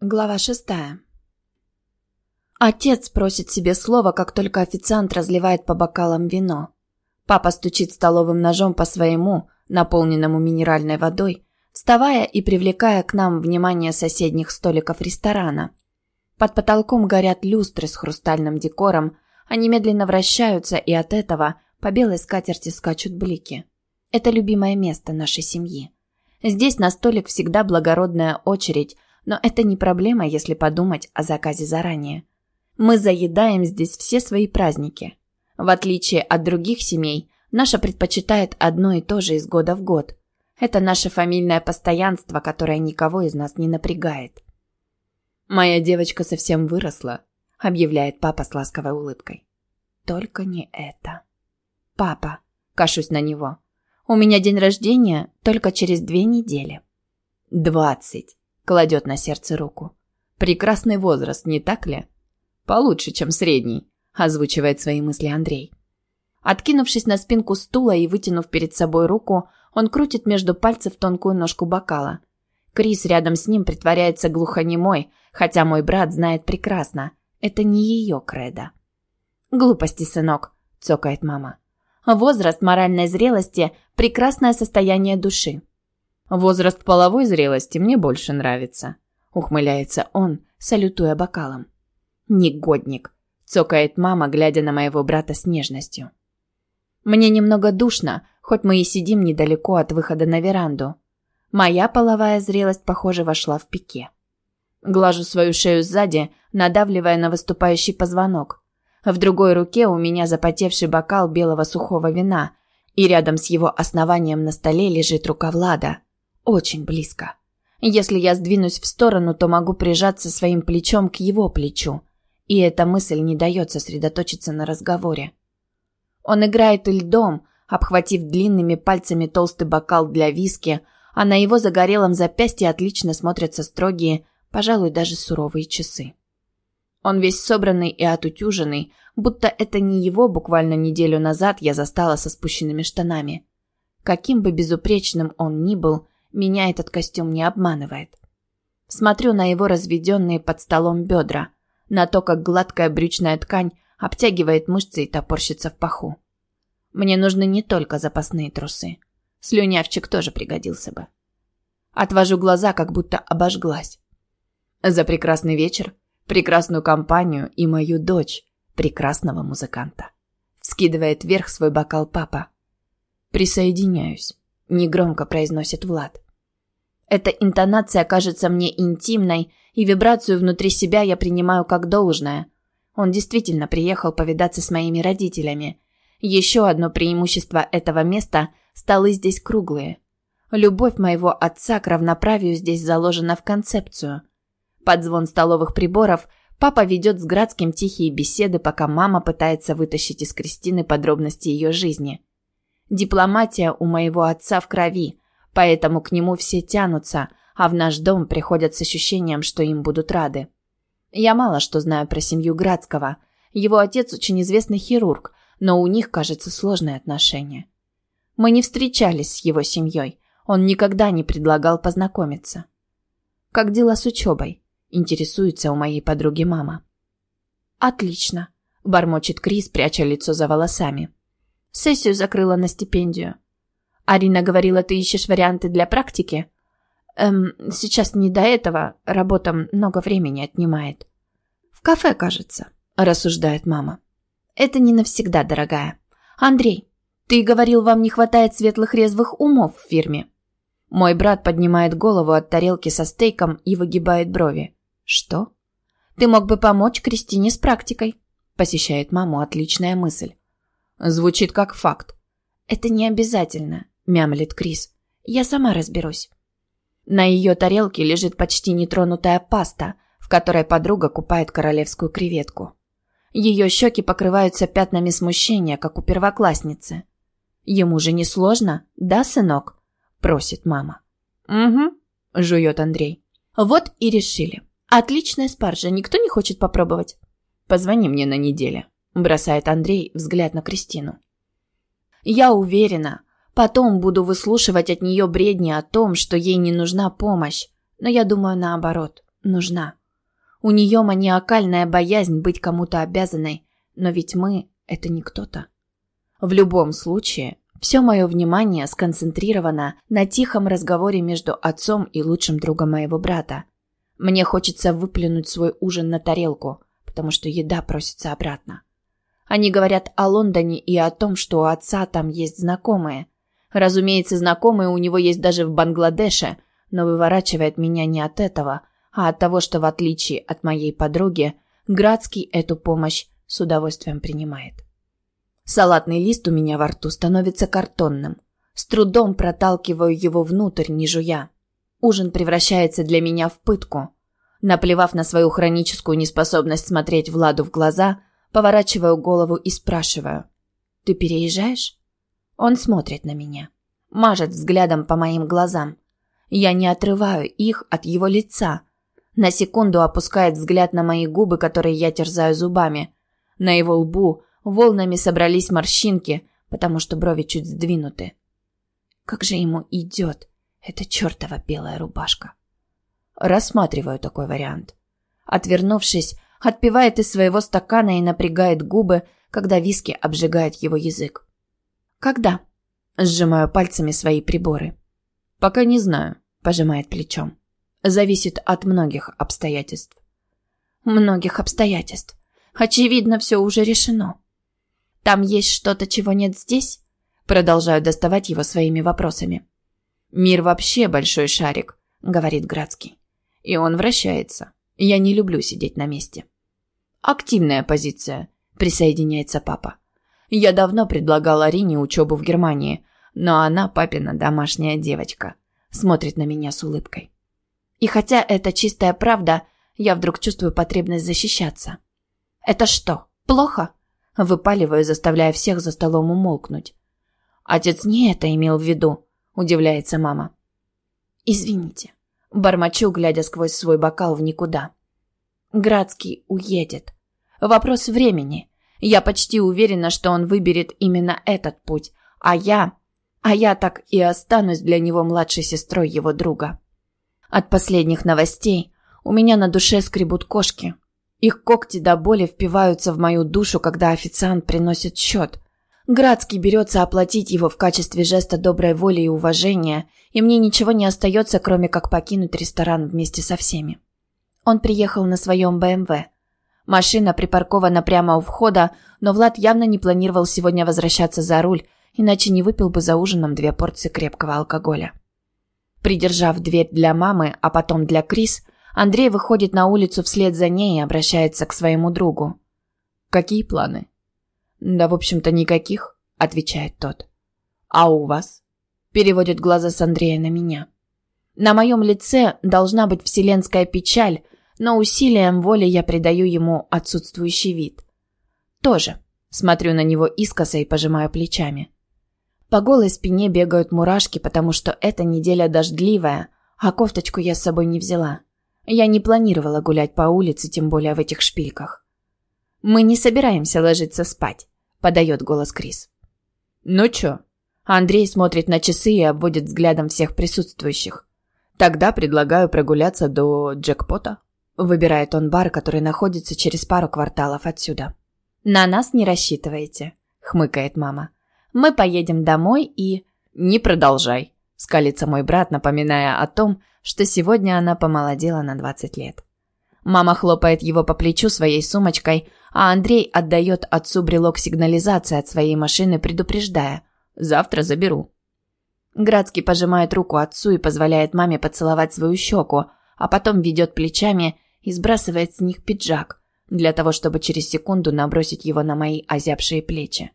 Глава шестая. Отец просит себе слова, как только официант разливает по бокалам вино. Папа стучит столовым ножом по своему, наполненному минеральной водой, вставая и привлекая к нам внимание соседних столиков ресторана. Под потолком горят люстры с хрустальным декором, они медленно вращаются, и от этого по белой скатерти скачут блики. Это любимое место нашей семьи. Здесь на столик всегда благородная очередь – но это не проблема, если подумать о заказе заранее. Мы заедаем здесь все свои праздники. В отличие от других семей, наша предпочитает одно и то же из года в год. Это наше фамильное постоянство, которое никого из нас не напрягает. «Моя девочка совсем выросла», — объявляет папа с ласковой улыбкой. «Только не это». «Папа», — кашусь на него, — «у меня день рождения только через две недели». «Двадцать кладет на сердце руку. Прекрасный возраст, не так ли? Получше, чем средний, озвучивает свои мысли Андрей. Откинувшись на спинку стула и вытянув перед собой руку, он крутит между пальцев тонкую ножку бокала. Крис рядом с ним притворяется глухонемой, хотя мой брат знает прекрасно. Это не ее кредо. «Глупости, сынок», – цокает мама. «Возраст моральной зрелости – прекрасное состояние души. Возраст половой зрелости мне больше нравится, ухмыляется он, салютуя бокалом. Негодник, цокает мама, глядя на моего брата с нежностью. Мне немного душно, хоть мы и сидим недалеко от выхода на веранду. Моя половая зрелость, похоже, вошла в пике. Глажу свою шею сзади, надавливая на выступающий позвонок. В другой руке у меня запотевший бокал белого сухого вина, и рядом с его основанием на столе лежит рука Влада. Очень близко. Если я сдвинусь в сторону, то могу прижаться своим плечом к его плечу. И эта мысль не дает сосредоточиться на разговоре. Он играет льдом, обхватив длинными пальцами толстый бокал для виски, а на его загорелом запястье отлично смотрятся строгие, пожалуй, даже суровые часы. Он весь собранный и отутюженный, будто это не его буквально неделю назад я застала со спущенными штанами. Каким бы безупречным он ни был, меня этот костюм не обманывает. Смотрю на его разведенные под столом бедра, на то, как гладкая брючная ткань обтягивает мышцы и топорщится в паху. Мне нужны не только запасные трусы. Слюнявчик тоже пригодился бы. Отвожу глаза, как будто обожглась. За прекрасный вечер, прекрасную компанию и мою дочь, прекрасного музыканта. Скидывает вверх свой бокал папа. Присоединяюсь, негромко произносит Влад. Эта интонация кажется мне интимной, и вибрацию внутри себя я принимаю как должное. Он действительно приехал повидаться с моими родителями. Еще одно преимущество этого места – столы здесь круглые. Любовь моего отца к равноправию здесь заложена в концепцию. Под звон столовых приборов папа ведет с Градским тихие беседы, пока мама пытается вытащить из Кристины подробности ее жизни. Дипломатия у моего отца в крови – Поэтому к нему все тянутся, а в наш дом приходят с ощущением, что им будут рады. Я мало что знаю про семью Градского. Его отец очень известный хирург, но у них, кажется, сложные отношения. Мы не встречались с его семьей. Он никогда не предлагал познакомиться. Как дела с учебой? Интересуется у моей подруги мама. Отлично, бормочет Крис, пряча лицо за волосами. Сессию закрыла на стипендию. Арина говорила, ты ищешь варианты для практики? Эм, сейчас не до этого, работа много времени отнимает. В кафе, кажется, рассуждает мама. Это не навсегда, дорогая. Андрей, ты говорил, вам не хватает светлых резвых умов в фирме. Мой брат поднимает голову от тарелки со стейком и выгибает брови. Что? Ты мог бы помочь Кристине с практикой? Посещает маму отличная мысль. Звучит как факт. Это не обязательно мямлит Крис. Я сама разберусь. На ее тарелке лежит почти нетронутая паста, в которой подруга купает королевскую креветку. Ее щеки покрываются пятнами смущения, как у первоклассницы. Ему же не сложно, да, сынок? просит мама. Угу, жует Андрей. Вот и решили. Отличная спаржа, никто не хочет попробовать. Позвони мне на неделе, бросает Андрей взгляд на Кристину. Я уверена, Потом буду выслушивать от нее бредни о том, что ей не нужна помощь. Но я думаю наоборот. нужна. У нее маниакальная боязнь быть кому-то обязанной, но ведь мы — это не кто-то. В любом случае, все мое внимание сконцентрировано на тихом разговоре между отцом и лучшим другом моего брата. Мне хочется выплюнуть свой ужин на тарелку, потому что еда просится обратно. Они говорят о Лондоне и о том, что у отца там есть знакомые. Разумеется, знакомые у него есть даже в Бангладеше, но выворачивает меня не от этого, а от того, что в отличие от моей подруги, Градский эту помощь с удовольствием принимает. Салатный лист у меня во рту становится картонным. С трудом проталкиваю его внутрь, не жуя. Ужин превращается для меня в пытку. Наплевав на свою хроническую неспособность смотреть Владу в глаза, поворачиваю голову и спрашиваю. «Ты переезжаешь?» Он смотрит на меня. Мажет взглядом по моим глазам. Я не отрываю их от его лица. На секунду опускает взгляд на мои губы, которые я терзаю зубами. На его лбу Волнами собрались морщинки, потому что брови чуть сдвинуты. Как же ему идет эта чертова белая рубашка. Рассматриваю такой вариант. Отвернувшись, отпивает из своего стакана и напрягает губы, когда виски обжигает его язык. «Когда?» Сжимаю пальцами свои приборы. «Пока не знаю», – пожимает плечом. «Зависит от многих обстоятельств». «Многих обстоятельств. Очевидно, все уже решено». Там есть что-то, чего нет здесь? Продолжаю доставать его своими вопросами. Мир вообще большой шарик, говорит Градский. И он вращается. Я не люблю сидеть на месте. Активная позиция, присоединяется папа. Я давно предлагал Арине учебу в Германии, но она папина домашняя девочка. Смотрит на меня с улыбкой. И хотя это чистая правда, я вдруг чувствую потребность защищаться. Это что, плохо? Выпаливаю, заставляя всех за столом умолкнуть. «Отец не это имел в виду», – удивляется мама. «Извините». Бормочу, глядя сквозь свой бокал в никуда. Градский уедет. Вопрос времени. Я почти уверена, что он выберет именно этот путь, а я... А я так и останусь для него младшей сестрой его друга. От последних новостей у меня на душе скребут кошки, их когти до боли впиваются в мою душу, когда официант приносит счет. Градский берется оплатить его в качестве жеста доброй воли и уважения, и мне ничего не остается, кроме как покинуть ресторан вместе со всеми. Он приехал на своем БМВ. Машина припаркована прямо у входа, но Влад явно не планировал сегодня возвращаться за руль, иначе не выпил бы за ужином две порции крепкого алкоголя. Придержав дверь для мамы, а потом для Крис, Андрей выходит на улицу вслед за ней и обращается к своему другу. «Какие планы?» «Да, в общем-то, никаких», — отвечает тот. «А у вас?» — переводит глаза с Андрея на меня. На моем лице должна быть вселенская печаль, но усилием воли я придаю ему отсутствующий вид. Тоже. Смотрю на него искоса и пожимаю плечами. По голой спине бегают мурашки, потому что эта неделя дождливая, а кофточку я с собой не взяла. Я не планировала гулять по улице, тем более в этих шпильках. «Мы не собираемся ложиться спать», — подает голос Крис. «Ну чё?» Андрей смотрит на часы и обводит взглядом всех присутствующих. «Тогда предлагаю прогуляться до джекпота». Выбирает он бар, который находится через пару кварталов отсюда. «На нас не рассчитывайте», — хмыкает мама. «Мы поедем домой и...» «Не продолжай», — скалится мой брат, напоминая о том, что сегодня она помолодела на 20 лет. Мама хлопает его по плечу своей сумочкой, а Андрей отдает отцу брелок сигнализации от своей машины, предупреждая «Завтра заберу». Градский пожимает руку отцу и позволяет маме поцеловать свою щеку, а потом ведет плечами и сбрасывает с них пиджак, для того, чтобы через секунду набросить его на мои озябшие плечи.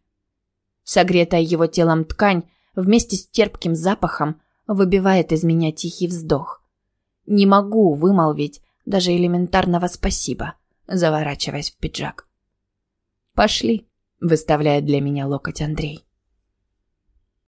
Согретая его телом ткань вместе с терпким запахом выбивает из меня тихий вздох. Не могу вымолвить даже элементарного спасибо, заворачиваясь в пиджак. «Пошли», — выставляет для меня локоть Андрей.